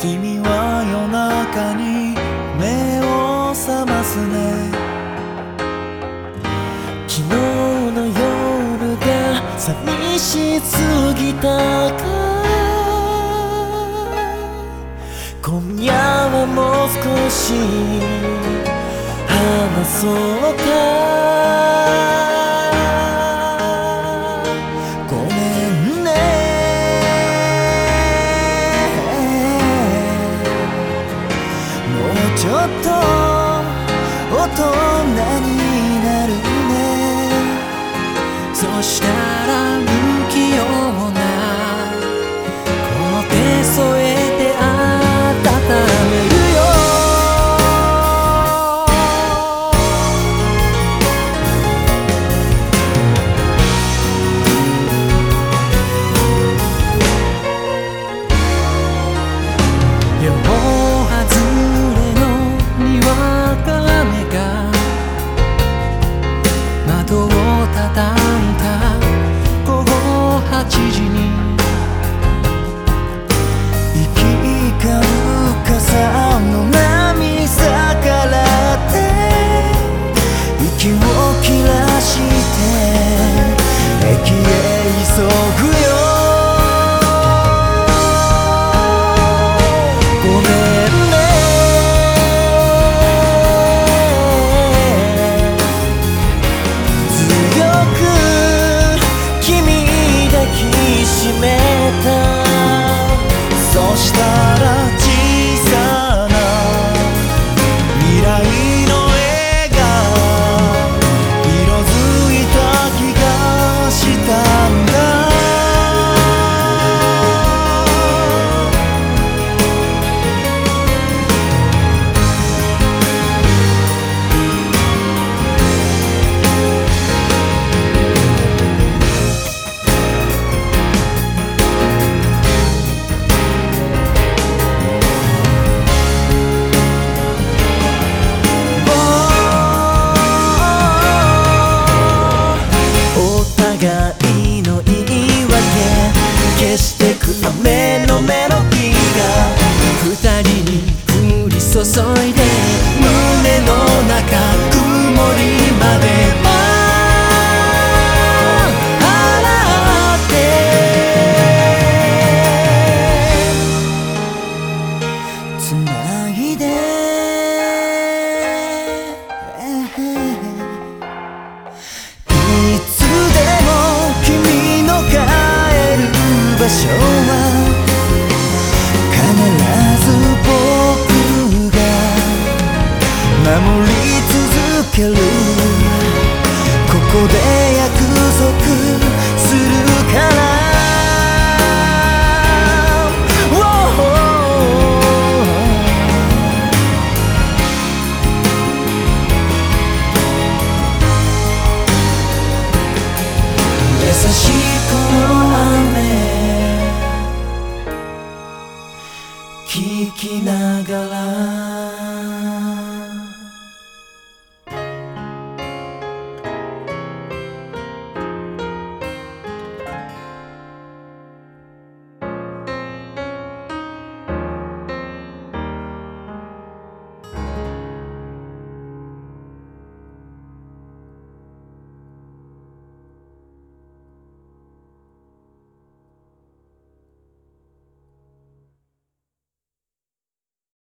君は夜中に目を覚ますね。昨日の夜が寂しすぎたか。今夜はもう少し話そうか。人になるね。そしたら消してく雨のメロディーが二人に降り注いで胸の中場所は聞きながら